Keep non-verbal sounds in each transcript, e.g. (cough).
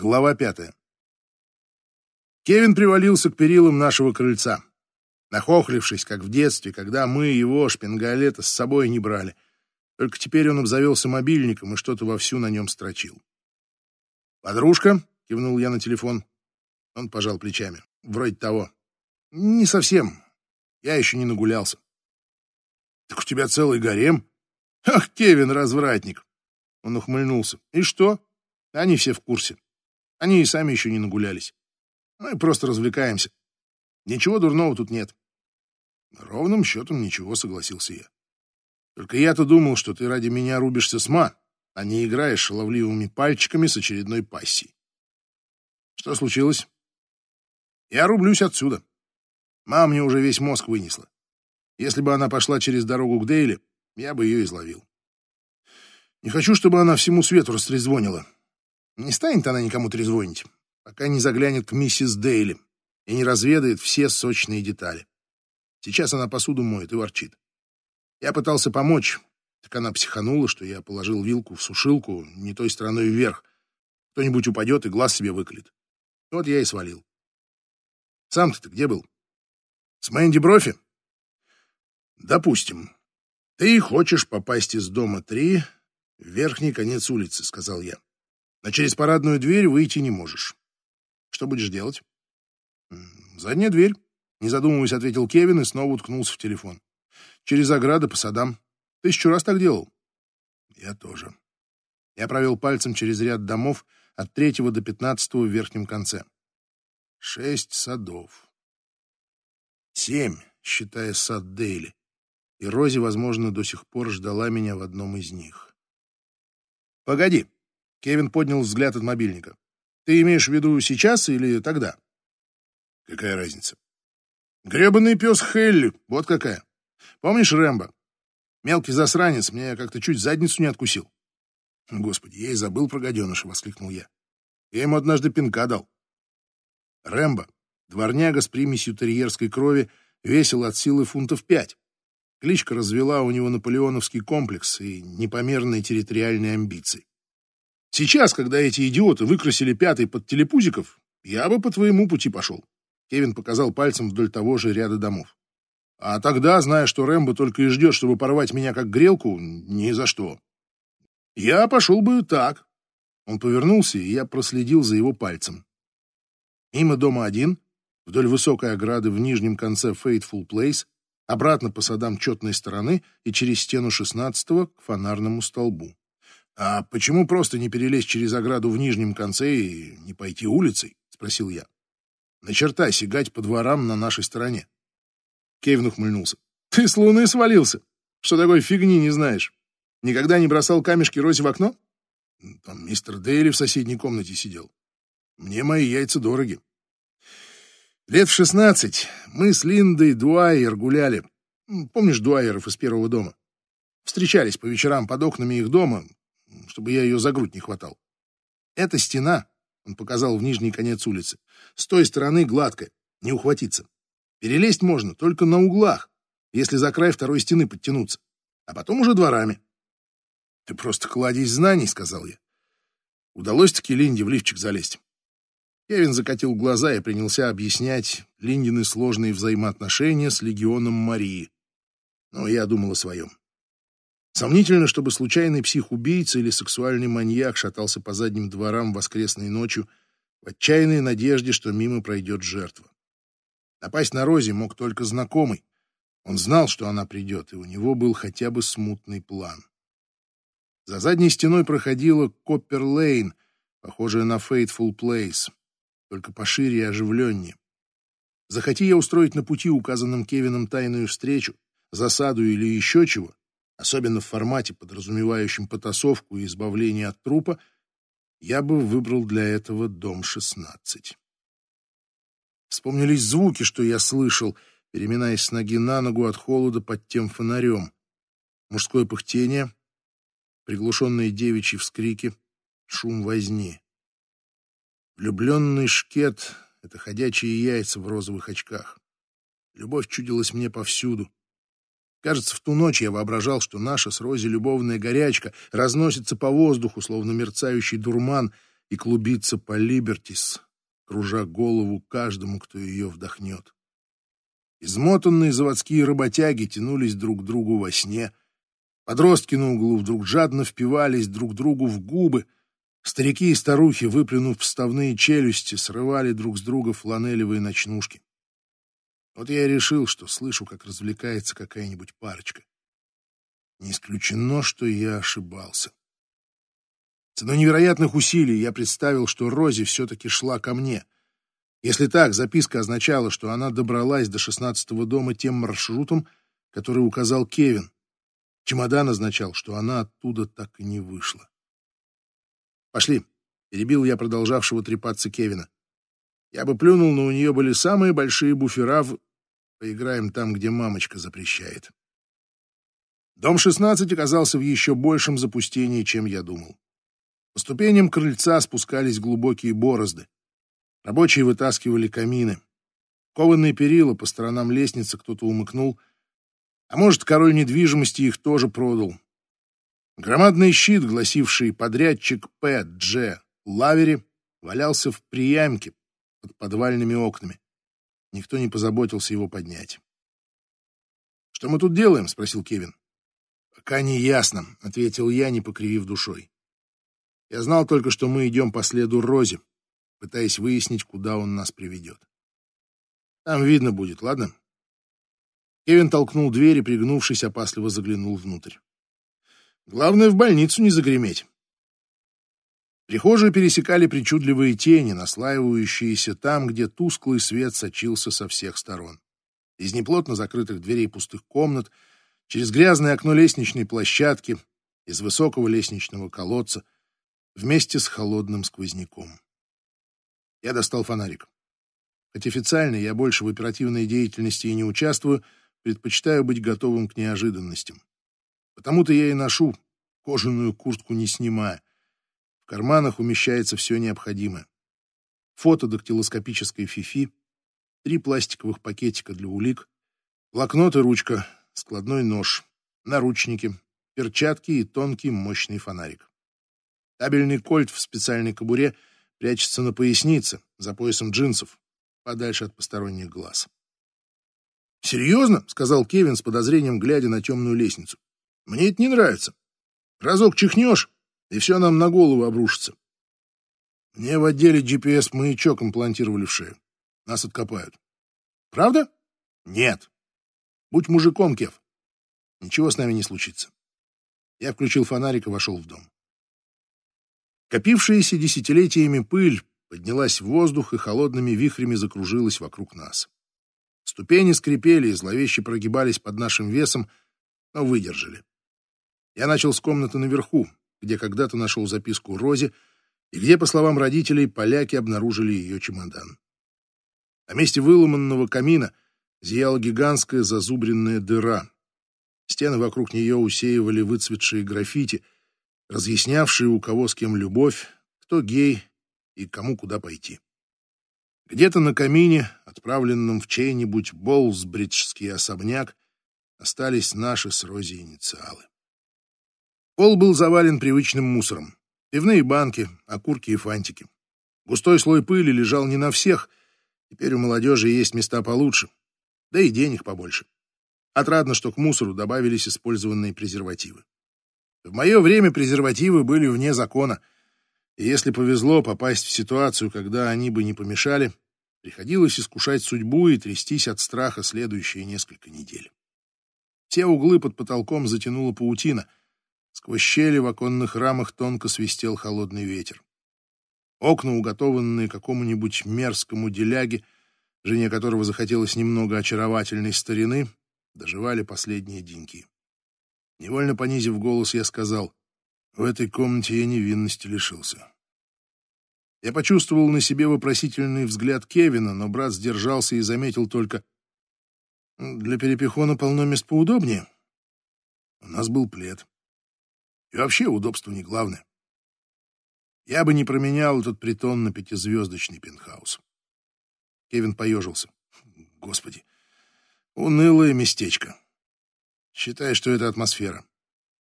Глава пятая. Кевин привалился к перилам нашего крыльца, нахохлившись, как в детстве, когда мы его, шпингалета, с собой не брали. Только теперь он обзавелся мобильником и что-то вовсю на нем строчил. «Подружка?» — кивнул я на телефон. Он пожал плечами. «Вроде того». «Не совсем. Я еще не нагулялся». «Так у тебя целый гарем?» «Ах, Кевин, развратник!» Он ухмыльнулся. «И что? Они все в курсе. Они и сами еще не нагулялись. Мы просто развлекаемся. Ничего дурного тут нет. Ровным счетом ничего, согласился я. Только я-то думал, что ты ради меня рубишься с ма, а не играешь шаловливыми пальчиками с очередной пассией. Что случилось? Я рублюсь отсюда. Мама мне уже весь мозг вынесла. Если бы она пошла через дорогу к Дейли, я бы ее изловил. Не хочу, чтобы она всему свету растрезвонила. Не станет она никому трезвонить, пока не заглянет к миссис Дейли и не разведает все сочные детали. Сейчас она посуду моет и ворчит. Я пытался помочь, так она психанула, что я положил вилку в сушилку не той стороной вверх. Кто-нибудь упадет и глаз себе выколет. Вот я и свалил. Сам ты где был? С Мэнди Брофи? Допустим. Ты хочешь попасть из дома три в верхний конец улицы, сказал я а через парадную дверь выйти не можешь. Что будешь делать? Задняя дверь, не задумываясь, ответил Кевин и снова уткнулся в телефон. Через ограды по садам. Тысячу раз так делал. Я тоже. Я провел пальцем через ряд домов от третьего до пятнадцатого в верхнем конце. Шесть садов. Семь, считая сад Дейли. И Рози, возможно, до сих пор ждала меня в одном из них. «Погоди», Кевин поднял взгляд от мобильника. Ты имеешь в виду сейчас или тогда? Какая разница? Гребаный пес Хелли, вот какая. Помнишь Рэмбо? Мелкий засранец мне как-то чуть задницу не откусил. Господи, я и забыл про гаденыша, воскликнул я. Я ему однажды пинка дал. Рэмбо, дворняга с примесью терьерской крови, весил от силы фунтов пять. Кличка развела у него наполеоновский комплекс и непомерные территориальные амбиции. Сейчас, когда эти идиоты выкрасили пятый под телепузиков, я бы по твоему пути пошел. Кевин показал пальцем вдоль того же ряда домов. А тогда, зная, что Рэмбо только и ждет, чтобы порвать меня как грелку, ни за что. Я пошел бы так. Он повернулся, и я проследил за его пальцем. Мимо дома один, вдоль высокой ограды в нижнем конце Fateful Place, обратно по садам четной стороны и через стену шестнадцатого к фонарному столбу. «А почему просто не перелезть через ограду в нижнем конце и не пойти улицей?» — спросил я. «На черта сигать по дворам на нашей стороне». Кевин ухмыльнулся. «Ты с луны свалился? Что такой фигни не знаешь? Никогда не бросал камешки Розе в окно?» «Там мистер Дейли в соседней комнате сидел. Мне мои яйца дороги». Лет в шестнадцать мы с Линдой Дуайер гуляли. Помнишь Дуайеров из первого дома? Встречались по вечерам под окнами их дома, чтобы я ее за грудь не хватал. Эта стена, он показал в нижний конец улицы, с той стороны гладкая, не ухватиться. Перелезть можно только на углах, если за край второй стены подтянуться, а потом уже дворами. Ты просто кладезь знаний, сказал я. Удалось-таки Линде в лифчик залезть. Кевин закатил глаза и принялся объяснять Линдины сложные взаимоотношения с легионом Марии. Но я думал о своем. Сомнительно, чтобы случайный псих-убийца или сексуальный маньяк шатался по задним дворам воскресной ночью в отчаянной надежде, что мимо пройдет жертва. Напасть на Рози мог только знакомый. Он знал, что она придет, и у него был хотя бы смутный план. За задней стеной проходила Коппер-Лейн, похожая на Fateful Place, только пошире и оживленнее. Захоти я устроить на пути указанным Кевином тайную встречу, засаду или еще чего, особенно в формате, подразумевающем потасовку и избавление от трупа, я бы выбрал для этого дом 16. Вспомнились звуки, что я слышал, переминаясь с ноги на ногу от холода под тем фонарем. Мужское пыхтение, приглушенные девичьи вскрики, шум возни. Влюбленный шкет — это ходячие яйца в розовых очках. Любовь чудилась мне повсюду. Кажется, в ту ночь я воображал, что наша с Рози любовная горячка разносится по воздуху, словно мерцающий дурман, и клубиться по Либертис, кружа голову каждому, кто ее вдохнет. Измотанные заводские работяги тянулись друг к другу во сне. Подростки на углу вдруг жадно впивались друг другу в губы. Старики и старухи, выплюнув вставные челюсти, срывали друг с друга фланелевые ночнушки. Вот я и решил, что слышу, как развлекается какая-нибудь парочка. Не исключено, что я ошибался. Ценой невероятных усилий я представил, что Рози все-таки шла ко мне — если так, записка означала, что она добралась до шестнадцатого дома тем маршрутом, который указал Кевин. Чемодан означал, что она оттуда так и не вышла. «Пошли», — перебил я продолжавшего трепаться Кевина. Я бы плюнул, но у нее были самые большие буфера в... Поиграем там, где мамочка запрещает. Дом 16 оказался в еще большем запустении, чем я думал. По ступеням крыльца спускались глубокие борозды. Рабочие вытаскивали камины. Кованые перила по сторонам лестницы кто-то умыкнул. А может, король недвижимости их тоже продал. Громадный щит, гласивший «Подрядчик П. Дж. Лавери», валялся в приямке под подвальными окнами. Никто не позаботился его поднять. «Что мы тут делаем?» — спросил Кевин. «Пока не ясно», — ответил я, не покривив душой. «Я знал только, что мы идем по следу Рози пытаясь выяснить, куда он нас приведет. Там видно будет, ладно? Кевин толкнул дверь и, пригнувшись, опасливо заглянул внутрь. Главное, в больницу не загреметь. Прихожую пересекали причудливые тени, наслаивающиеся там, где тусклый свет сочился со всех сторон. Из неплотно закрытых дверей пустых комнат, через грязное окно лестничной площадки, из высокого лестничного колодца, вместе с холодным сквозняком. Я достал фонарик. Хоть официально я больше в оперативной деятельности и не участвую, предпочитаю быть готовым к неожиданностям. Потому-то я и ношу кожаную куртку, не снимая. Карманах умещается все необходимое. Фото дактилоскопической фифи, три пластиковых пакетика для улик, блокнот и ручка, складной нож, наручники, перчатки и тонкий мощный фонарик. Табельный кольт в специальной кобуре — прячется на пояснице, за поясом джинсов, подальше от посторонних глаз. «Серьезно?» — сказал Кевин с подозрением, глядя на темную лестницу. «Мне это не нравится. Разок чихнешь, и все нам на голову обрушится. Мне в отделе GPS маячок имплантировали в шею. Нас откопают. Правда? Нет. Будь мужиком, Кев. Ничего с нами не случится. Я включил фонарик и вошел в дом. Копившаяся десятилетиями пыль поднялась в воздух и холодными вихрями закружилась вокруг нас. Ступени скрипели и зловеще прогибались под нашим весом, но выдержали. Я начал с комнаты наверху, где когда-то нашел записку Розе, и где, по словам родителей, поляки обнаружили ее чемодан. На месте выломанного камина зияла гигантская зазубренная дыра. Стены вокруг нее усеивали выцветшие граффити — разъяснявшие, у кого с кем любовь, кто гей и кому куда пойти. Где-то на камине, отправленном в чей-нибудь Болсбриджский особняк, остались наши с Рози инициалы. Пол был завален привычным мусором. Пивные банки, окурки и фантики. Густой слой пыли лежал не на всех. Теперь у молодежи есть места получше. Да и денег побольше. Отрадно, что к мусору добавились использованные презервативы. В мое время презервативы были вне закона, и если повезло попасть в ситуацию, когда они бы не помешали, приходилось искушать судьбу и трястись от страха следующие несколько недель. Все углы под потолком затянула паутина. Сквозь щели в оконных рамах тонко свистел холодный ветер. Окна, уготованные какому-нибудь мерзкому деляге, жене которого захотелось немного очаровательной старины, доживали последние деньки. Невольно понизив голос, я сказал, в этой комнате я невинности лишился. Я почувствовал на себе вопросительный взгляд Кевина, но брат сдержался и заметил только, для перепихона полно мест поудобнее. У нас был плед. И вообще удобство не главное. Я бы не променял этот притон на пятизвездочный пентхаус. Кевин поежился. Господи, унылое местечко. Считай, что это атмосфера.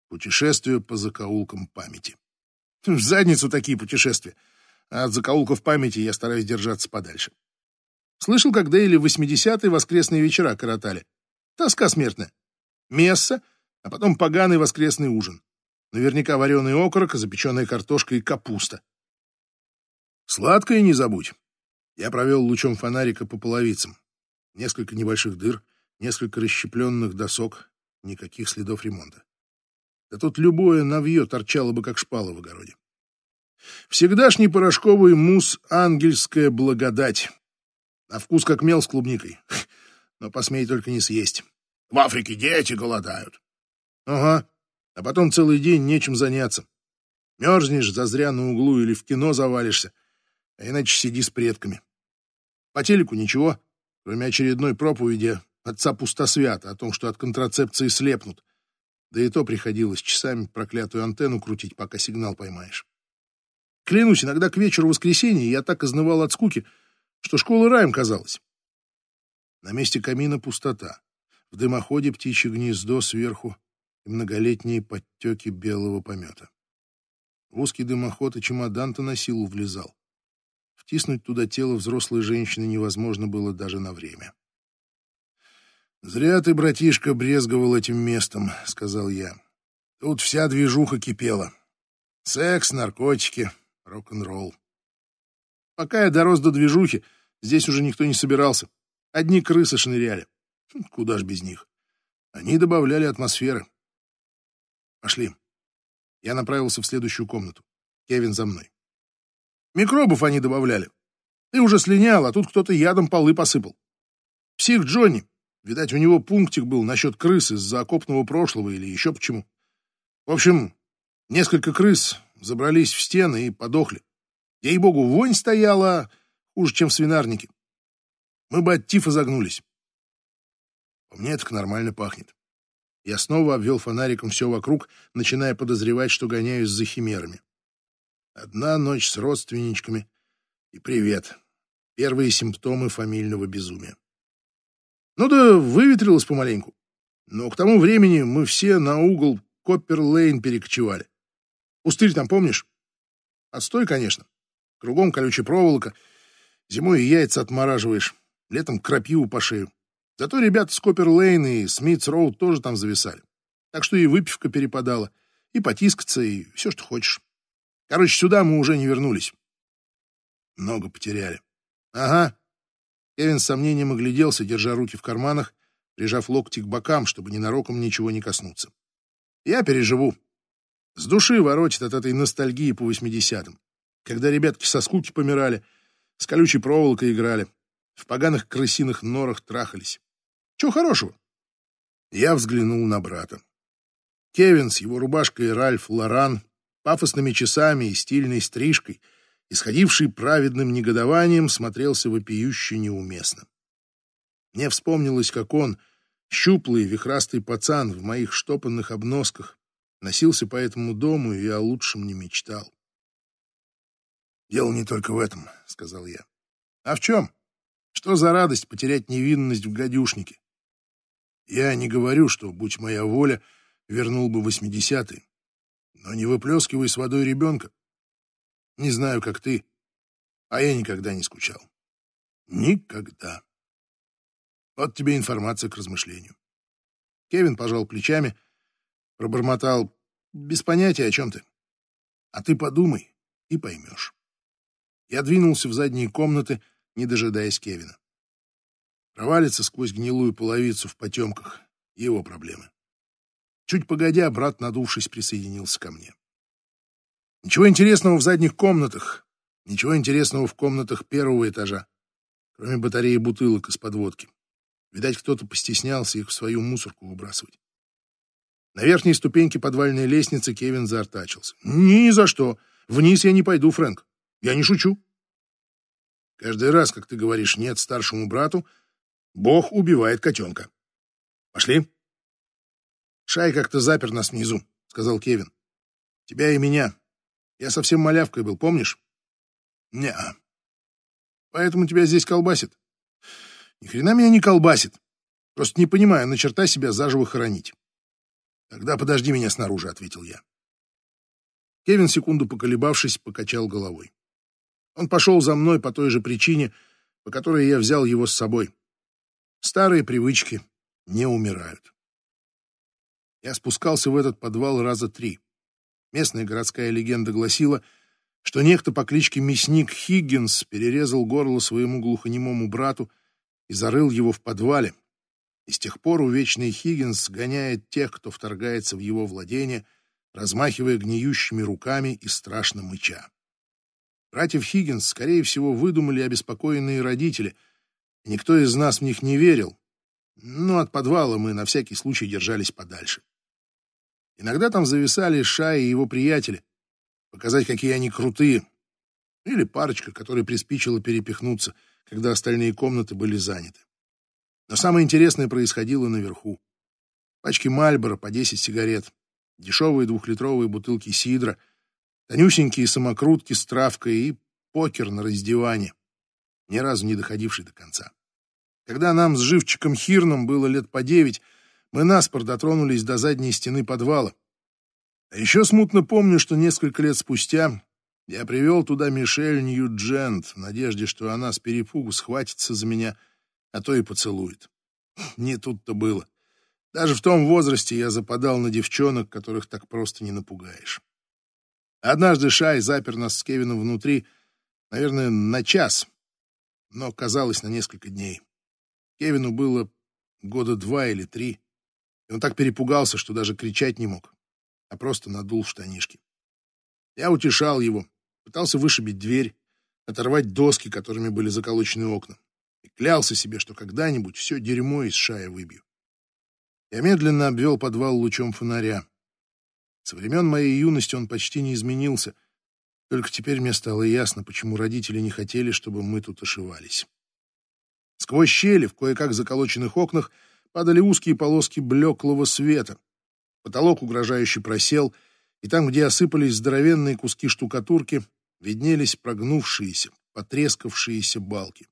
Путешествие по закоулкам памяти. В задницу такие путешествия. а от закоулков памяти я стараюсь держаться подальше. Слышал, как Дейли в 80-е воскресные вечера коротали. Тоска смертная. Месса, а потом поганый воскресный ужин. Наверняка вареный окорок, запеченная картошка и капуста. Сладкое не забудь. Я провел лучом фонарика по половицам. Несколько небольших дыр, несколько расщепленных досок, никаких следов ремонта. Да тут любое навье торчало бы, как шпала в огороде. Всегдашний порошковый мусс «Ангельская благодать». На вкус как мел с клубникой. (laughs) Но посмей только не съесть. В Африке дети голодают. Ага. А потом целый день нечем заняться. Мерзнешь зазря на углу или в кино завалишься, а иначе сиди с предками. По телеку ничего, кроме очередной проповеди отца Пустосвята о том, что от контрацепции слепнут. Да и то приходилось часами проклятую антенну крутить, пока сигнал поймаешь. Клянусь, иногда к вечеру воскресенья я так изнывал от скуки, что школа раем казалась. На месте камина пустота. В дымоходе птичье гнездо сверху и многолетние подтеки белого помета. В узкий дымоход и чемодан-то на силу влезал. Втиснуть туда тело взрослой женщины невозможно было даже на время. «Зря ты, братишка, брезговал этим местом», — сказал я. «Тут вся движуха кипела. Секс, наркотики, рок-н-ролл. Пока я дорос до движухи, здесь уже никто не собирался. Одни крысы шныряли. Хм, куда ж без них. Они добавляли атмосферы. Пошли. Я направился в следующую комнату. Кевин за мной. Микробов они добавляли. Ты уже слинял, а тут кто-то ядом полы посыпал. Псих Джонни. Видать, у него пунктик был насчет крыс из-за окопного прошлого или еще почему. В общем, несколько крыс забрались в стены и подохли. Ей-богу, вонь стояла хуже, чем в свинарнике. Мы бы от тифа загнулись. По мне так нормально пахнет. Я снова обвел фонариком все вокруг, начиная подозревать, что гоняюсь за химерами. Одна ночь с родственничками и привет. Первые симптомы фамильного безумия. Ну да выветрилось помаленьку. Но к тому времени мы все на угол Коппер-Лейн перекочевали. Пустырь там помнишь? Отстой, конечно. Кругом колючая проволока. Зимой яйца отмораживаешь, летом крапиву по шею. Зато ребята с Коппер-Лейн и Смитс-Роуд тоже там зависали. Так что и выпивка перепадала, и потискаться, и все, что хочешь. Короче, сюда мы уже не вернулись. Много потеряли. Ага. Кевин с сомнением огляделся, держа руки в карманах, прижав локти к бокам, чтобы ненароком ничего не коснуться. Я переживу. С души воротит от этой ностальгии по восьмидесятым, когда ребятки со скуки помирали, с колючей проволокой играли, в поганых крысиных норах трахались. Чего хорошего? Я взглянул на брата. Кевин с его рубашкой Ральф Лоран, пафосными часами и стильной стрижкой, исходивший праведным негодованием, смотрелся вопиюще неуместно. Мне вспомнилось, как он, щуплый вихрастый пацан в моих штопанных обносках, Носился по этому дому и о лучшем не мечтал. «Дело не только в этом», — сказал я. «А в чем? Что за радость потерять невинность в гадюшнике? Я не говорю, что, будь моя воля, вернул бы восьмидесятые, но не выплескивай с водой ребенка. Не знаю, как ты, а я никогда не скучал. Никогда. Вот тебе информация к размышлению. Кевин пожал плечами, пробормотал без понятия, о чем ты. А ты подумай и поймешь. Я двинулся в задние комнаты, не дожидаясь Кевина. Провалится сквозь гнилую половицу в потемках — его проблемы. Чуть погодя, брат, надувшись, присоединился ко мне. Ничего интересного в задних комнатах, ничего интересного в комнатах первого этажа, кроме батареи бутылок из подводки. Видать, кто-то постеснялся их в свою мусорку выбрасывать. На верхней ступеньке подвальной лестницы Кевин заортачился. «Ни за что! Вниз я не пойду, Фрэнк. Я не шучу. Каждый раз, как ты говоришь «нет» старшему брату, Бог убивает котенка. Пошли?» «Шай как-то запер нас внизу», — сказал Кевин. «Тебя и меня. Я совсем малявкой был, помнишь?» «Не-а. Поэтому тебя здесь колбасит?» «Ни хрена меня не колбасит. Просто не понимаю, на черта себя заживо хоронить». «Тогда подожди меня снаружи», — ответил я. Кевин, секунду поколебавшись, покачал головой. Он пошел за мной по той же причине, по которой я взял его с собой. Старые привычки не умирают. Я спускался в этот подвал раза три. Местная городская легенда гласила, что некто по кличке Мясник Хиггинс перерезал горло своему глухонемому брату и зарыл его в подвале. И с тех пор увечный Хиггинс гоняет тех, кто вторгается в его владение, размахивая гниющими руками и страшно мыча. Братьев Хиггинс, скорее всего, выдумали обеспокоенные родители. Никто из нас в них не верил. Но от подвала мы на всякий случай держались подальше. Иногда там зависали Шай и его приятели, показать, какие они крутые. Или парочка, которой приспичило перепихнуться, когда остальные комнаты были заняты. Но самое интересное происходило наверху. Пачки Мальбора по 10 сигарет, дешевые двухлитровые бутылки сидра, тонюсенькие самокрутки с травкой и покер на раздевание, ни разу не доходивший до конца. Когда нам с живчиком Хирном было лет по девять, мы наспор дотронулись до задней стены подвала. А еще смутно помню, что несколько лет спустя я привел туда Мишель Ньюджент в надежде, что она с перепугу схватится за меня, а то и поцелует. Не тут-то было. Даже в том возрасте я западал на девчонок, которых так просто не напугаешь. Однажды Шай запер нас с Кевином внутри, наверное, на час, но казалось на несколько дней. Кевину было года два или три. И он так перепугался, что даже кричать не мог, а просто надул штанишки. Я утешал его, пытался вышибить дверь, оторвать доски, которыми были заколочены окна, и клялся себе, что когда-нибудь все дерьмо из шая выбью. Я медленно обвел подвал лучом фонаря. Со времен моей юности он почти не изменился, только теперь мне стало ясно, почему родители не хотели, чтобы мы тут ошивались. Сквозь щели в кое-как заколоченных окнах падали узкие полоски блеклого света. Потолок угрожающе просел, и там, где осыпались здоровенные куски штукатурки, виднелись прогнувшиеся, потрескавшиеся балки.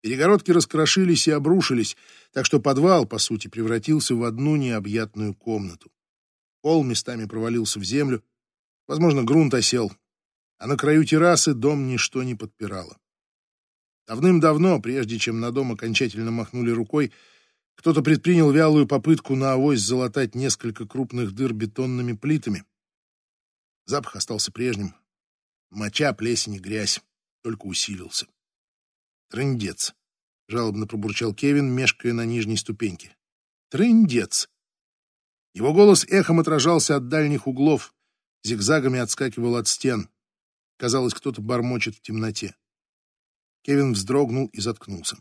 Перегородки раскрошились и обрушились, так что подвал, по сути, превратился в одну необъятную комнату. Пол местами провалился в землю, возможно, грунт осел, а на краю террасы дом ничто не подпирало. Давным-давно, прежде чем на дом окончательно махнули рукой, кто-то предпринял вялую попытку на авось залатать несколько крупных дыр бетонными плитами. Запах остался прежним. Моча, плесень и грязь только усилился. «Трындец!» — жалобно пробурчал Кевин, мешкая на нижней ступеньке. «Трындец!» Его голос эхом отражался от дальних углов, зигзагами отскакивал от стен. Казалось, кто-то бормочет в темноте. Кевин вздрогнул и заткнулся.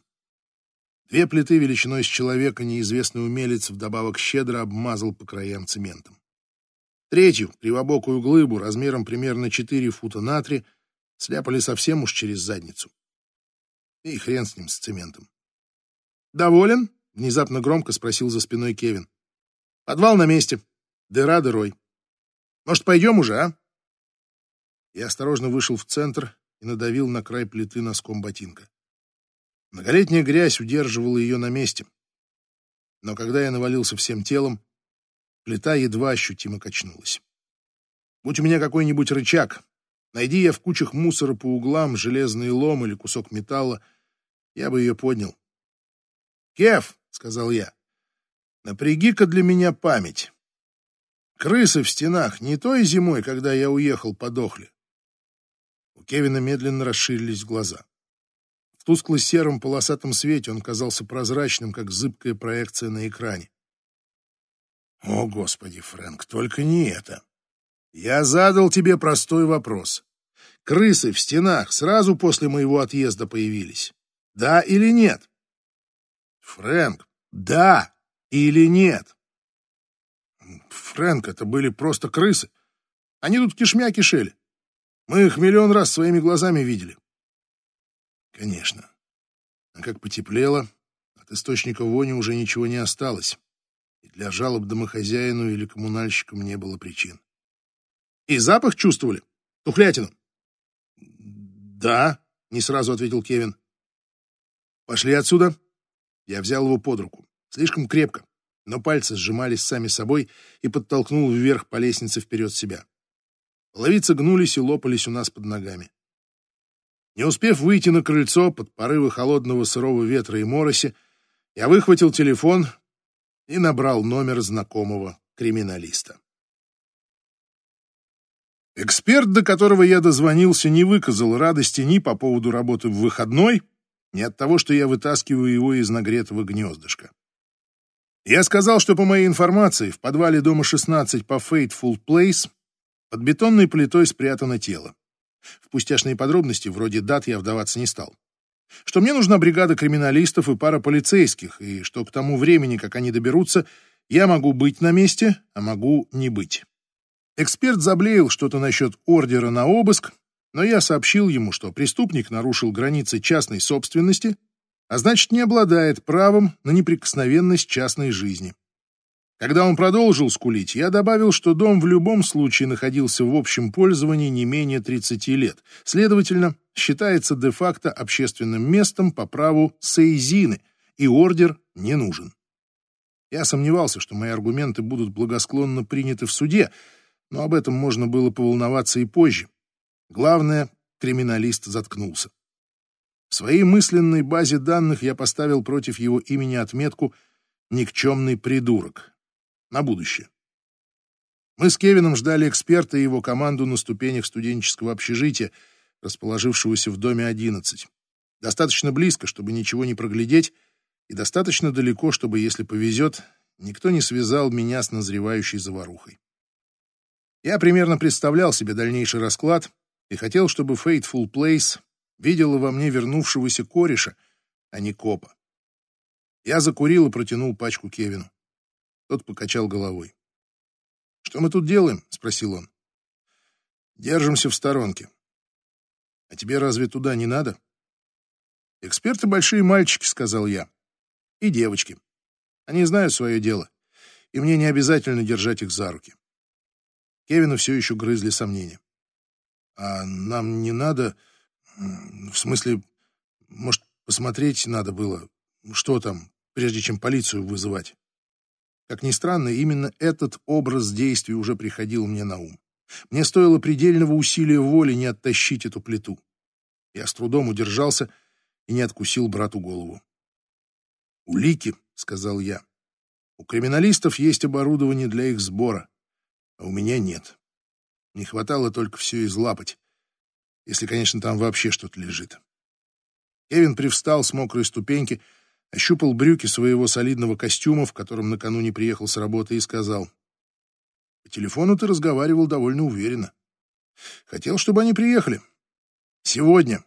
Две плиты величиной с человека неизвестный умелец вдобавок щедро обмазал по краям цементом. Третью, кривобокую глыбу, размером примерно 4 фута на 3, сляпали совсем уж через задницу. И хрен с ним, с цементом. «Доволен?» — внезапно громко спросил за спиной Кевин. «Подвал на месте. Дыра дырой. Может, пойдем уже, а?» Я осторожно вышел в центр и надавил на край плиты носком ботинка. Многолетняя грязь удерживала ее на месте. Но когда я навалился всем телом, плита едва ощутимо качнулась. Будь у меня какой-нибудь рычаг, найди я в кучах мусора по углам железный лом или кусок металла, я бы ее поднял. «Кеф», — сказал я, — «напряги-ка для меня память. Крысы в стенах не той зимой, когда я уехал, подохли». Кевина медленно расширились глаза тускло-сером полосатом свете он казался прозрачным, как зыбкая проекция на экране. О, Господи, Фрэнк, только не это. Я задал тебе простой вопрос. Крысы в стенах сразу после моего отъезда появились. Да или нет? Фрэнк, да или нет? Фрэнк, это были просто крысы. Они тут кишмя кишели. Мы их миллион раз своими глазами видели. Конечно. А как потеплело, от источника вони уже ничего не осталось. И для жалоб домохозяину или коммунальщикам не было причин. И запах чувствовали? Тухлятину? Да, не сразу ответил Кевин. Пошли отсюда. Я взял его под руку. Слишком крепко, но пальцы сжимались сами собой и подтолкнул вверх по лестнице вперед себя. Половицы гнулись и лопались у нас под ногами. Не успев выйти на крыльцо под порывы холодного сырого ветра и мороси, я выхватил телефон и набрал номер знакомого криминалиста. Эксперт, до которого я дозвонился, не выказал радости ни по поводу работы в выходной, ни от того, что я вытаскиваю его из нагретого гнездышка. Я сказал, что по моей информации в подвале дома 16 по Fateful Place под бетонной плитой спрятано тело. В пустяшные подробности, вроде дат, я вдаваться не стал. Что мне нужна бригада криминалистов и пара полицейских, и что к тому времени, как они доберутся, я могу быть на месте, а могу не быть. Эксперт заблеял что-то насчет ордера на обыск, но я сообщил ему, что преступник нарушил границы частной собственности, а значит, не обладает правом на неприкосновенность частной жизни. Когда он продолжил скулить, я добавил, что дом в любом случае находился в общем пользовании не менее 30 лет, следовательно, считается де-факто общественным местом по праву Сейзины, и ордер не нужен. Я сомневался, что мои аргументы будут благосклонно приняты в суде, но об этом можно было поволноваться и позже. Главное, криминалист заткнулся. В своей мысленной базе данных я поставил против его имени отметку «никчемный придурок» на будущее. Мы с Кевином ждали эксперта и его команду на ступенях студенческого общежития, расположившегося в доме 11. Достаточно близко, чтобы ничего не проглядеть, и достаточно далеко, чтобы, если повезет, никто не связал меня с назревающей заварухой. Я примерно представлял себе дальнейший расклад и хотел, чтобы Fateful Place видела во мне вернувшегося кореша, а не копа. Я закурил и протянул пачку Кевину. Тот покачал головой. «Что мы тут делаем?» — спросил он. «Держимся в сторонке. А тебе разве туда не надо?» «Эксперты большие мальчики», — сказал я. «И девочки. Они знают свое дело, и мне не обязательно держать их за руки». Кевина все еще грызли сомнения. «А нам не надо...» В смысле, может, посмотреть надо было, что там, прежде чем полицию вызывать. Как ни странно, именно этот образ действий уже приходил мне на ум. Мне стоило предельного усилия воли не оттащить эту плиту. Я с трудом удержался и не откусил брату голову. «Улики», — сказал я. «У криминалистов есть оборудование для их сбора, а у меня нет. Не хватало только все излапать если, конечно, там вообще что-то лежит. Кевин привстал с мокрой ступеньки, ощупал брюки своего солидного костюма, в котором накануне приехал с работы, и сказал, «По телефону ты разговаривал довольно уверенно. Хотел, чтобы они приехали. Сегодня,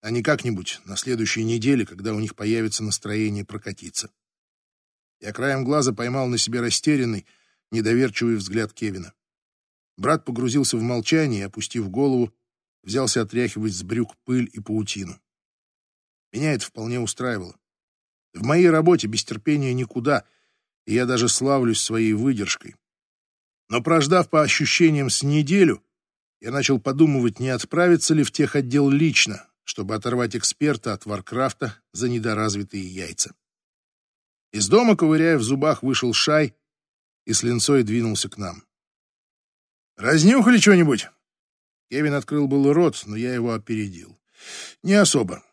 а не как-нибудь на следующей неделе, когда у них появится настроение прокатиться». Я краем глаза поймал на себе растерянный, недоверчивый взгляд Кевина. Брат погрузился в молчание и, опустив голову, взялся отряхивать с брюк пыль и паутину. Меня это вполне устраивало. В моей работе без терпения никуда, и я даже славлюсь своей выдержкой. Но прождав по ощущениям с неделю, я начал подумывать, не отправиться ли в тех отдел лично, чтобы оторвать эксперта от Варкрафта за недоразвитые яйца. Из дома, ковыряя в зубах, вышел Шай и с линцой двинулся к нам. «Разнюхали что-нибудь?» Кевин открыл был рот, но я его опередил. Не особо.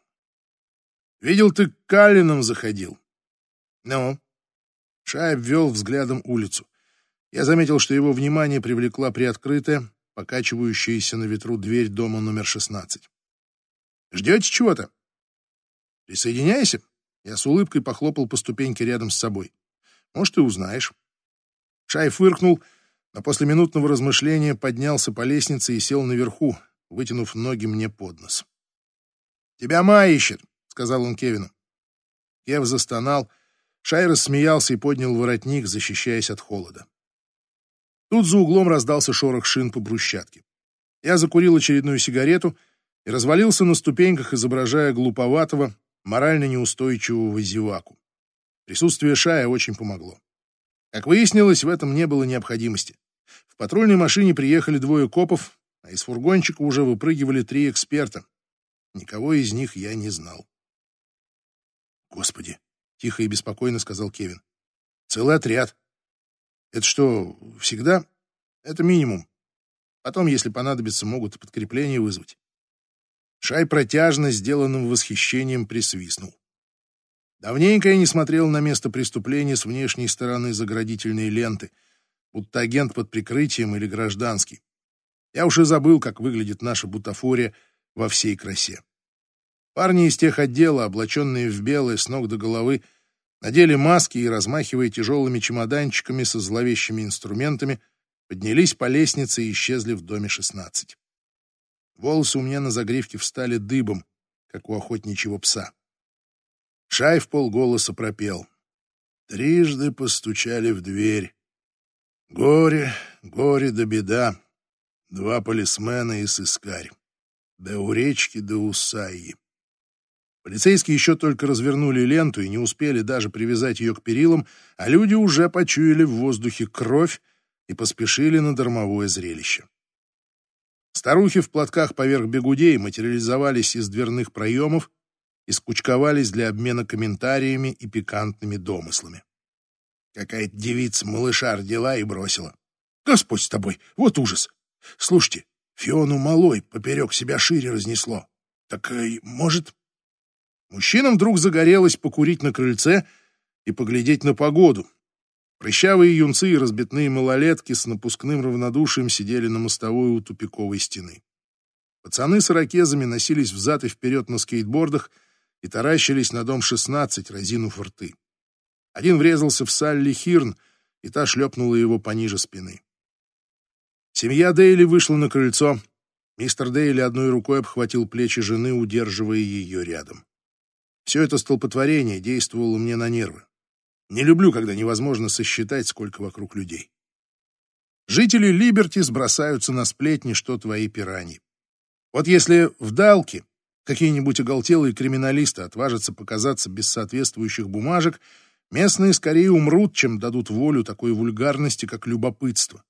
Видел, ты к Каллинам заходил. Ну? Шай обвел взглядом улицу. Я заметил, что его внимание привлекла приоткрытая, покачивающаяся на ветру дверь дома номер 16. Ждете чего-то? Присоединяйся. Я с улыбкой похлопал по ступеньке рядом с собой. Может, и узнаешь. Шай фыркнул а после минутного размышления поднялся по лестнице и сел наверху, вытянув ноги мне под нос. «Тебя Ма ищет», — сказал он Кевину. Кев застонал, Шай рассмеялся и поднял воротник, защищаясь от холода. Тут за углом раздался шорох шин по брусчатке. Я закурил очередную сигарету и развалился на ступеньках, изображая глуповатого, морально неустойчивого зеваку. Присутствие Шая очень помогло. Как выяснилось, в этом не было необходимости. В патрульной машине приехали двое копов, а из фургончика уже выпрыгивали три эксперта. Никого из них я не знал. «Господи!» — тихо и беспокойно сказал Кевин. «Целый отряд. Это что, всегда? Это минимум. Потом, если понадобится, могут подкрепление вызвать». Шай протяжно, сделанным восхищением, присвистнул. Давненько я не смотрел на место преступления с внешней стороны заградительной ленты, будто агент под прикрытием или гражданский. Я уже забыл, как выглядит наша бутафория во всей красе. Парни из тех отдела, облаченные в белое с ног до головы, надели маски и, размахивая тяжелыми чемоданчиками со зловещими инструментами, поднялись по лестнице и исчезли в доме 16. Волосы у меня на загривке встали дыбом, как у охотничьего пса. Шай в полголоса пропел. Трижды постучали в дверь. Горе, горе да беда. Два полисмена и сыскарь. Да у речки, да у Саи. Полицейские еще только развернули ленту и не успели даже привязать ее к перилам, а люди уже почуяли в воздухе кровь и поспешили на дармовое зрелище. Старухи в платках поверх бегудей материализовались из дверных проемов и скучковались для обмена комментариями и пикантными домыслами. Какая-то девица малыша родила и бросила. Господь с тобой, вот ужас! Слушайте, Фиону малой поперек себя шире разнесло. Так, э, может... Мужчинам вдруг загорелось покурить на крыльце и поглядеть на погоду. Прыщавые юнцы и разбитные малолетки с напускным равнодушием сидели на мостовой у тупиковой стены. Пацаны с ирокезами носились взад и вперед на скейтбордах и таращились на дом 16, разинув рты. Один врезался в Салли Хирн, и та шлепнула его пониже спины. Семья Дейли вышла на крыльцо. Мистер Дейли одной рукой обхватил плечи жены, удерживая ее рядом. Все это столпотворение действовало мне на нервы. Не люблю, когда невозможно сосчитать, сколько вокруг людей. Жители Либерти сбросаются на сплетни, что твои пираньи. Вот если в Далке какие-нибудь оголтелые криминалисты отважатся показаться без соответствующих бумажек, местные скорее умрут, чем дадут волю такой вульгарности, как любопытство.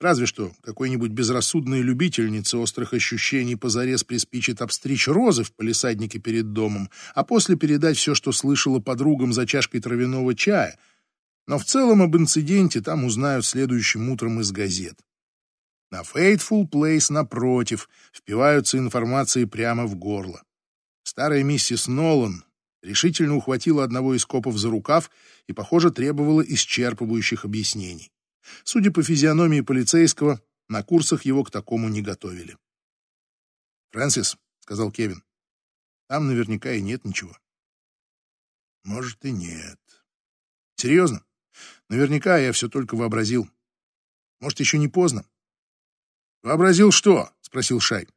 Разве что какой-нибудь безрассудной любительнице острых ощущений позарез приспичит обстричь розы в палисаднике перед домом, а после передать все, что слышала подругам за чашкой травяного чая. Но в целом об инциденте там узнают следующим утром из газет. На Faithful Place, напротив, впиваются информации прямо в горло. Старая миссис Нолан решительно ухватила одного из копов за рукав и, похоже, требовала исчерпывающих объяснений. Судя по физиономии полицейского, на курсах его к такому не готовили. «Фрэнсис», — сказал Кевин, — «там наверняка и нет ничего». «Может, и нет». «Серьезно? Наверняка я все только вообразил. Может, еще не поздно?» «Вообразил что?» — спросил Шай.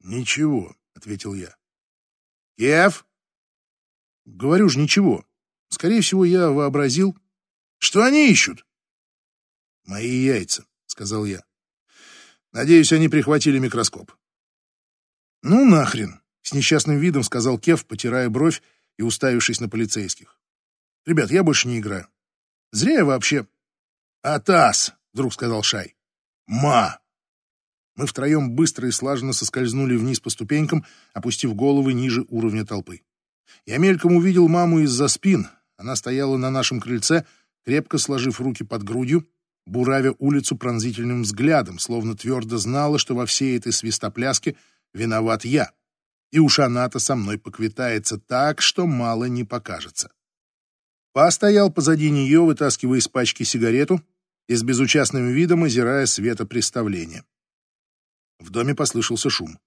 «Ничего», — ответил я. «Кев?» «Говорю же, ничего. Скорее всего, я вообразил...» «Что они ищут?» «Мои яйца», — сказал я. «Надеюсь, они прихватили микроскоп». «Ну нахрен», — с несчастным видом сказал Кев, потирая бровь и уставившись на полицейских. «Ребят, я больше не играю. Зря я вообще...» «Атас!» — вдруг сказал Шай. «Ма!» Мы втроем быстро и слаженно соскользнули вниз по ступенькам, опустив головы ниже уровня толпы. Я мельком увидел маму из-за спин. Она стояла на нашем крыльце, крепко сложив руки под грудью, буравя улицу пронзительным взглядом, словно твердо знала, что во всей этой свистопляске виноват я. И уж она-то со мной поквитается так, что мало не покажется. Па стоял позади нее, вытаскивая из пачки сигарету и с безучастным видом озирая светопреставление. В доме послышался шум.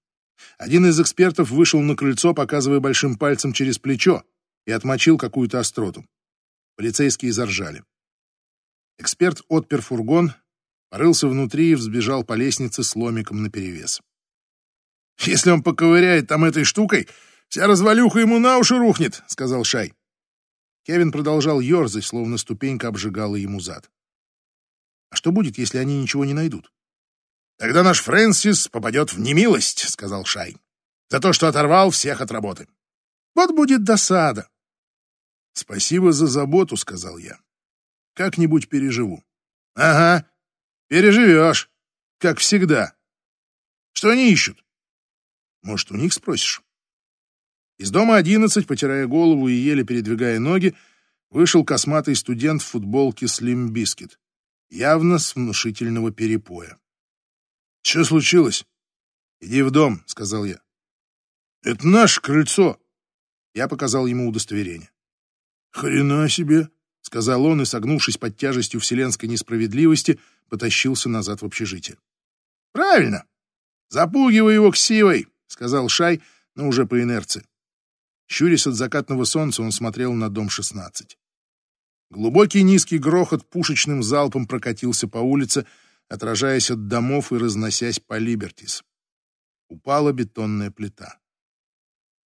Один из экспертов вышел на крыльцо, показывая большим пальцем через плечо, и отмочил какую-то остроту. Полицейские заржали. Эксперт отпер фургон, порылся внутри и взбежал по лестнице с ломиком наперевес. «Если он поковыряет там этой штукой, вся развалюха ему на уши рухнет», — сказал Шай. Кевин продолжал ерзать, словно ступенька обжигала ему зад. «А что будет, если они ничего не найдут?» «Тогда наш Фрэнсис попадет в немилость», — сказал Шай, «за то, что оторвал всех от работы. Вот будет досада». «Спасибо за заботу», — сказал я. Как-нибудь переживу. Ага, переживешь, как всегда. Что они ищут? Может, у них спросишь? Из дома одиннадцать, потирая голову и еле передвигая ноги, вышел косматый студент в футболке с Limp Bizkit, явно с внушительного перепоя. «Что случилось?» «Иди в дом», — сказал я. Это наше крыльцо. Я показал ему удостоверение. Хрена себе, сказал он и, согнувшись под тяжестью вселенской несправедливости, потащился назад в общежитие. Правильно. Запугивай его ксивой, сказал Шай, но уже по инерции. Щурясь от закатного солнца, он смотрел на дом 16. Глубокий низкий грохот пушечным залпом прокатился по улице, отражаясь от домов и разносясь по Либертис. Упала бетонная плита.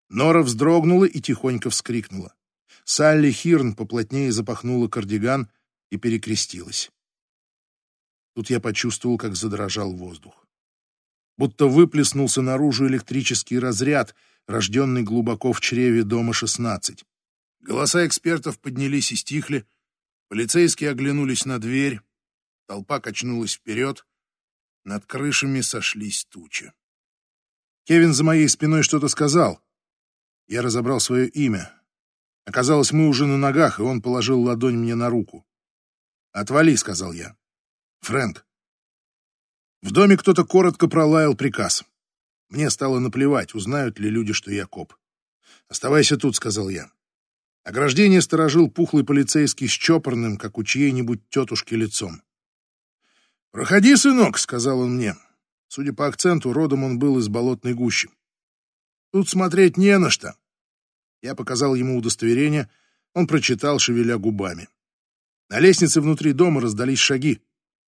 Нора вздрогнула и тихонько вскрикнула. Салли Хирн поплотнее запахнула кардиган и перекрестилась. Тут я почувствовал, как задрожал воздух. Будто выплеснулся наружу электрический разряд, рожденный глубоко в чреве дома 16. Голоса экспертов поднялись и стихли, полицейские оглянулись на дверь, толпа качнулась вперед, над крышами сошлись тучи. Кевин за моей спиной что-то сказал. Я разобрал свое имя. Оказалось, мы уже на ногах, и он положил ладонь мне на руку. «Отвали», — сказал я. «Фрэнк». В доме кто-то коротко пролаял приказ. Мне стало наплевать, узнают ли люди, что я коп. «Оставайся тут», — сказал я. Ограждение сторожил пухлый полицейский с чопорным, как у чьей-нибудь тетушки, лицом. «Проходи, сынок», — сказал он мне. Судя по акценту, родом он был из болотной гущи. «Тут смотреть не на что». Я показал ему удостоверение, он прочитал, шевеля губами. На лестнице внутри дома раздались шаги.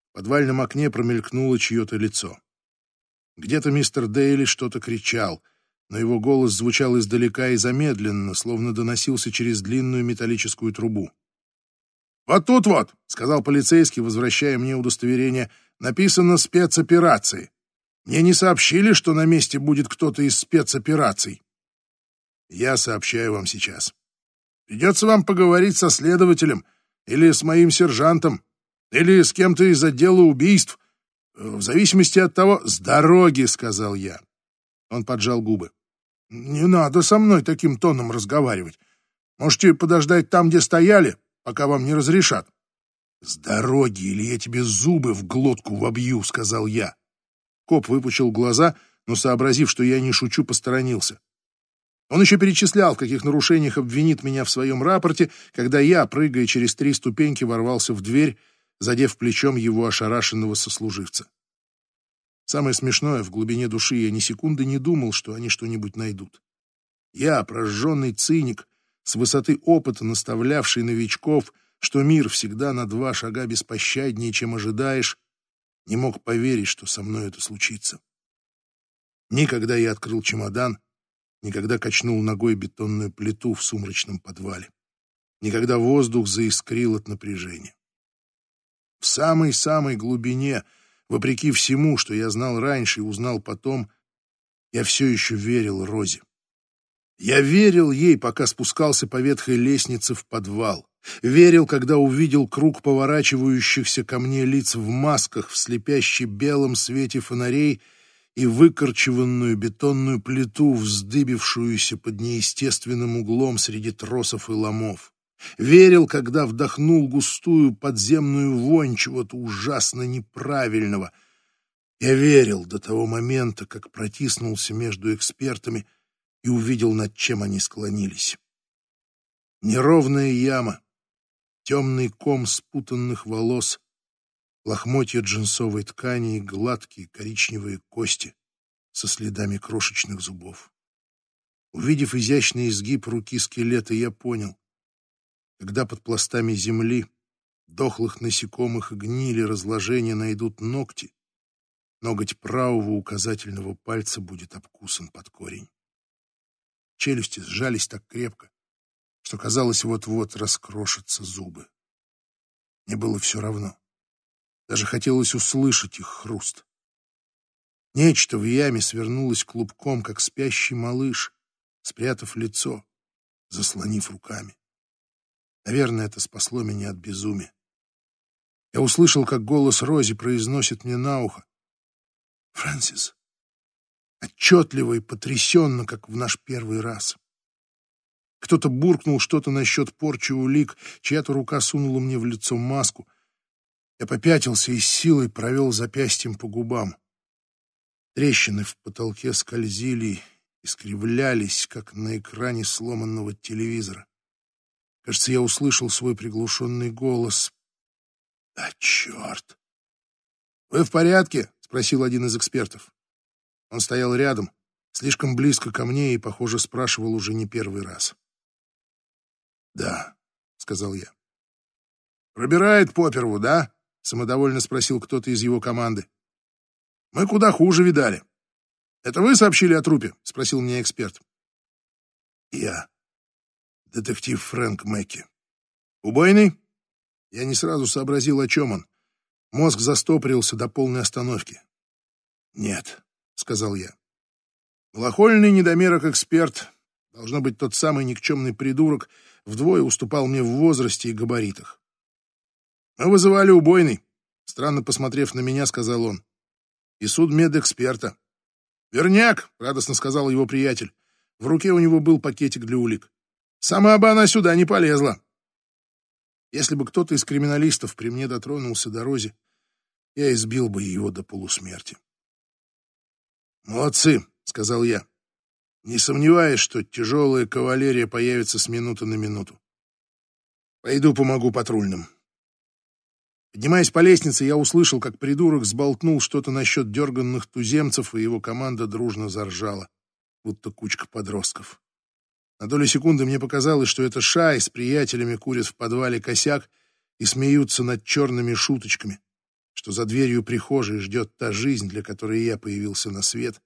В подвальном окне промелькнуло чье-то лицо. Где-то мистер Дейли что-то кричал, но его голос звучал издалека и замедленно, словно доносился через длинную металлическую трубу. «Вот тут вот», — сказал полицейский, возвращая мне удостоверение, — «написано спецоперации. Мне не сообщили, что на месте будет кто-то из спецопераций». «Я сообщаю вам сейчас. Придется вам поговорить со следователем или с моим сержантом, или с кем-то из отдела убийств, в зависимости от того, с дороги, сказал я. Он поджал губы. Не надо со мной таким тоном разговаривать. Можете подождать там, где стояли, пока вам не разрешат. С дороги, или я тебе зубы в глотку вобью, сказал я. Коп выпучил глаза, но, сообразив, что я не шучу, посторонился. Он еще перечислял, в каких нарушениях обвинит меня в своем рапорте, когда я, прыгая через три ступеньки, ворвался в дверь задев плечом его ошарашенного сослуживца. Самое смешное, в глубине души я ни секунды не думал, что они что-нибудь найдут. Я, прожженный циник, с высоты опыта наставлявший новичков, что мир всегда на два шага беспощаднее, чем ожидаешь, не мог поверить, что со мной это случится. Никогда я открыл чемодан, никогда качнул ногой бетонную плиту в сумрачном подвале, никогда воздух заискрил от напряжения. В самой-самой глубине, вопреки всему, что я знал раньше и узнал потом, я все еще верил Розе. Я верил ей, пока спускался по ветхой лестнице в подвал. Верил, когда увидел круг поворачивающихся ко мне лиц в масках в слепяще белом свете фонарей и выкорчеванную бетонную плиту, вздыбившуюся под неестественным углом среди тросов и ломов. Верил, когда вдохнул густую подземную вонь чего-то ужасно неправильного. Я верил до того момента, как протиснулся между экспертами и увидел, над чем они склонились. Неровная яма, темный ком спутанных волос, лохмотья джинсовой ткани и гладкие коричневые кости со следами крошечных зубов. Увидев изящный изгиб руки скелета, я понял когда под пластами земли, дохлых насекомых и гнили разложения найдут ногти, ноготь правого указательного пальца будет обкусан под корень. Челюсти сжались так крепко, что казалось, вот-вот раскрошатся зубы. Мне было все равно. Даже хотелось услышать их хруст. Нечто в яме свернулось клубком, как спящий малыш, спрятав лицо, заслонив руками. Наверное, это спасло меня от безумия. Я услышал, как голос Рози произносит мне на ухо. «Фрэнсис!» Отчетливо и потрясенно, как в наш первый раз. Кто-то буркнул что-то насчет порчи улик, чья-то рука сунула мне в лицо маску. Я попятился и с силой провел запястьем по губам. Трещины в потолке скользили искривлялись, как на экране сломанного телевизора. Кажется, я услышал свой приглушенный голос. «Да черт!» «Вы в порядке?» — спросил один из экспертов. Он стоял рядом, слишком близко ко мне и, похоже, спрашивал уже не первый раз. «Да», — сказал я. «Пробирает Поперву, да?» — самодовольно спросил кто-то из его команды. «Мы куда хуже видали». «Это вы сообщили о трупе?» — спросил меня эксперт. «Я. Детектив Фрэнк Мэкки». «Убойный?» Я не сразу сообразил, о чем он. Мозг застопорился до полной остановки. «Нет», — сказал я. Малохольный недомерок-эксперт, должно быть тот самый никчемный придурок, вдвое уступал мне в возрасте и габаритах. «Мы вызывали убойный», — странно посмотрев на меня, сказал он. «И судмедэксперта». «Верняк», — радостно сказал его приятель. В руке у него был пакетик для улик. «Сама бы она сюда не полезла». Если бы кто-то из криминалистов при мне дотронулся до Рози, я избил бы его до полусмерти. «Молодцы», — сказал я. «Не сомневаюсь, что тяжелая кавалерия появится с минуты на минуту. Пойду помогу патрульным». Поднимаясь по лестнице, я услышал, как придурок сболтнул что-то насчет дерганных туземцев, и его команда дружно заржала, будто кучка подростков. На долю секунды мне показалось, что это Шай с приятелями курят в подвале косяк и смеются над черными шуточками, что за дверью прихожей ждет та жизнь, для которой я появился на свет,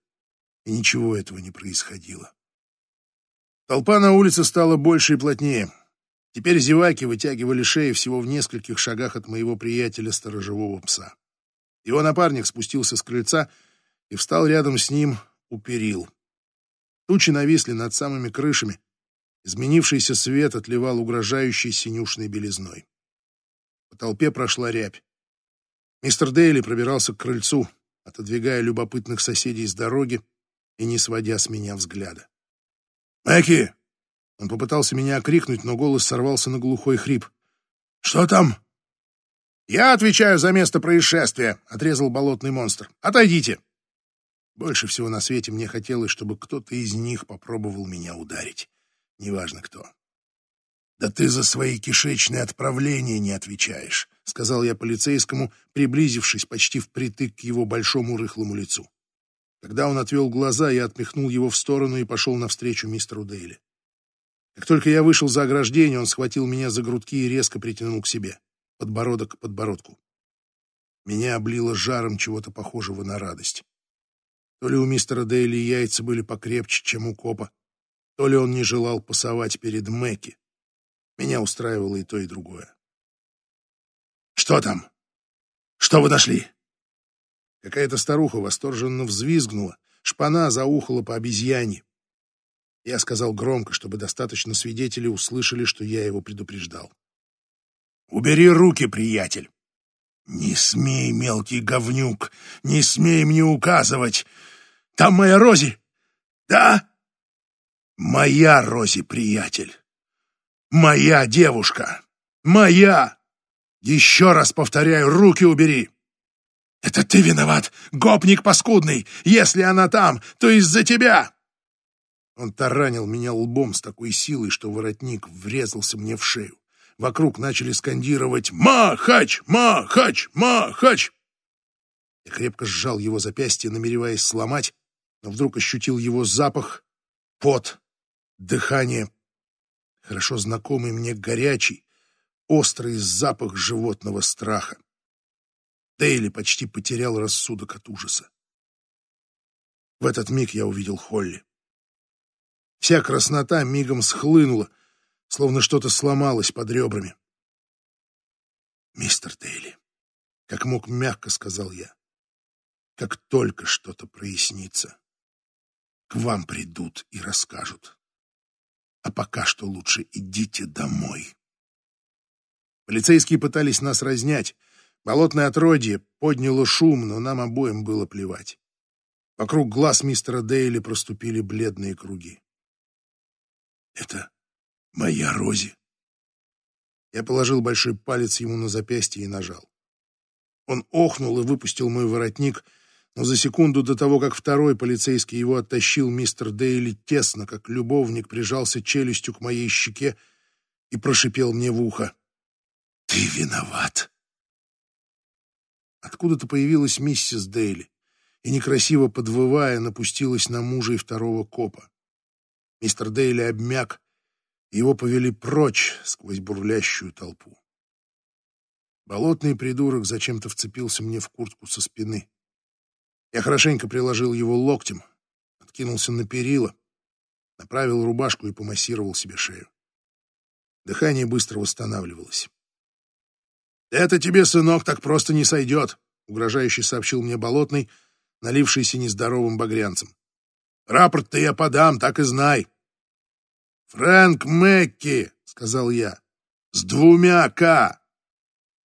и ничего этого не происходило. Толпа на улице стала больше и плотнее. Теперь зеваки вытягивали шеи всего в нескольких шагах от моего приятеля сторожевого пса. Его напарник спустился с крыльца и встал рядом с ним у перил. Тучи нависли над самыми крышами. Изменившийся свет отливал угрожающей синюшной белизной. По толпе прошла рябь. Мистер Дейли пробирался к крыльцу, отодвигая любопытных соседей с дороги и не сводя с меня взгляда. «Мэки!» Он попытался меня окрикнуть, но голос сорвался на глухой хрип. «Что там?» «Я отвечаю за место происшествия», — отрезал болотный монстр. «Отойдите!» Больше всего на свете мне хотелось, чтобы кто-то из них попробовал меня ударить. Неважно кто. «Да ты за свои кишечные отправления не отвечаешь», — сказал я полицейскому, приблизившись почти впритык к его большому рыхлому лицу. Когда он отвел глаза, я отмехнул его в сторону и пошел навстречу мистеру Дейли. Как только я вышел за ограждение, он схватил меня за грудки и резко притянул к себе, подбородок к подбородку. Меня облило жаром чего-то похожего на радость. То ли у мистера Дейли яйца были покрепче, чем у копа, то ли он не желал пасовать перед Мэки. Меня устраивало и то, и другое. «Что там? Что вы нашли?» Какая-то старуха восторженно взвизгнула, шпана заухала по обезьяне. Я сказал громко, чтобы достаточно свидетелей услышали, что я его предупреждал. «Убери руки, приятель!» «Не смей, мелкий говнюк, не смей мне указывать! Там моя Рози!» «Да?» «Моя Рози, приятель! Моя девушка! Моя! Еще раз повторяю, руки убери!» «Это ты виноват, гопник паскудный! Если она там, то из-за тебя!» Он таранил меня лбом с такой силой, что воротник врезался мне в шею. Вокруг начали скандировать «Махач! Махач! Махач!» Я крепко сжал его запястье, намереваясь сломать, но вдруг ощутил его запах, пот, дыхание, хорошо знакомый мне горячий, острый запах животного страха. Дейли почти потерял рассудок от ужаса. В этот миг я увидел Холли. Вся краснота мигом схлынула, словно что-то сломалось под ребрами. «Мистер Дейли», — как мог мягко сказал я, — «как только что-то прояснится, к вам придут и расскажут. А пока что лучше идите домой». Полицейские пытались нас разнять. Болотное отродье подняло шум, но нам обоим было плевать. Вокруг глаз мистера Дейли проступили бледные круги. «Это Моя Рози. Я положил большой палец ему на запястье и нажал. Он охнул и выпустил мой воротник, но за секунду до того, как второй полицейский его оттащил, мистер Дейли тесно, как любовник, прижался челюстью к моей щеке и прошипел мне в ухо. «Ты виноват!» Откуда-то появилась миссис Дейли и, некрасиво подвывая, напустилась на мужа и второго копа. Мистер Дейли обмяк, его повели прочь сквозь бурлящую толпу. Болотный придурок зачем-то вцепился мне в куртку со спины. Я хорошенько приложил его локтем, откинулся на перила, направил рубашку и помассировал себе шею. Дыхание быстро восстанавливалось. «Это тебе, сынок, так просто не сойдет», — угрожающе сообщил мне Болотный, налившийся нездоровым багрянцем. «Рапорт-то я подам, так и знай». «Фрэнк Мэкки», — сказал я, — «с двумя К.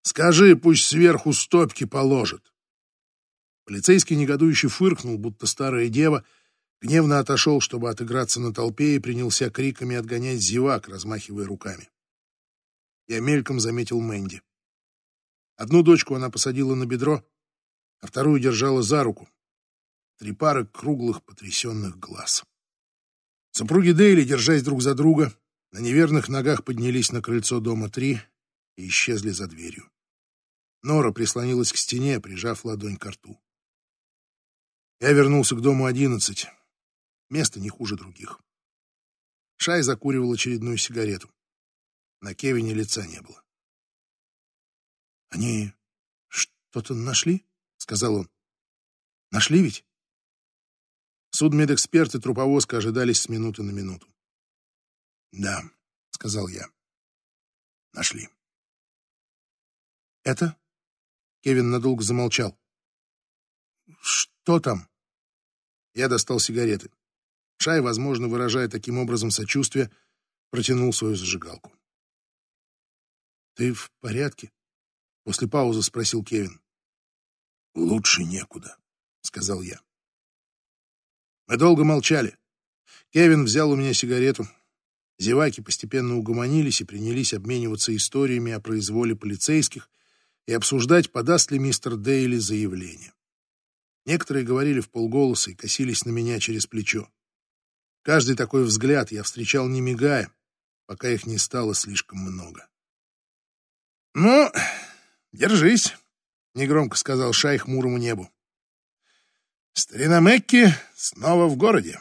Скажи, пусть сверху стопки положит». Полицейский негодующе фыркнул, будто старая дева, гневно отошел, чтобы отыграться на толпе, и принялся криками отгонять зевак, размахивая руками. Я мельком заметил Мэнди. Одну дочку она посадила на бедро, а вторую держала за руку. Три пары круглых потрясенных глаз. Супруги Дейли, держась друг за друга, на неверных ногах поднялись на крыльцо дома три и исчезли за дверью. Нора прислонилась к стене, прижав ладонь к рту. Я вернулся к дому одиннадцать. Место не хуже других. Шай закуривал очередную сигарету. На Кевине лица не было. «Они что-то нашли?» — сказал он. «Нашли ведь?» Судмедэксперт и труповозка ожидались с минуты на минуту. «Да», — сказал я. «Нашли». «Это?» — Кевин надолго замолчал. «Что там?» Я достал сигареты. Шай, возможно, выражая таким образом сочувствие, протянул свою зажигалку. «Ты в порядке?» — после паузы спросил Кевин. «Лучше некуда», — сказал я. Мы долго молчали. Кевин взял у меня сигарету. Зеваки постепенно угомонились и принялись обмениваться историями о произволе полицейских и обсуждать, подаст ли мистер Дейли заявление. Некоторые говорили в полголоса и косились на меня через плечо. Каждый такой взгляд я встречал не мигая, пока их не стало слишком много. «Ну, держись», — негромко сказал Шай хмурому небу. «Старина Мэкки снова в городе».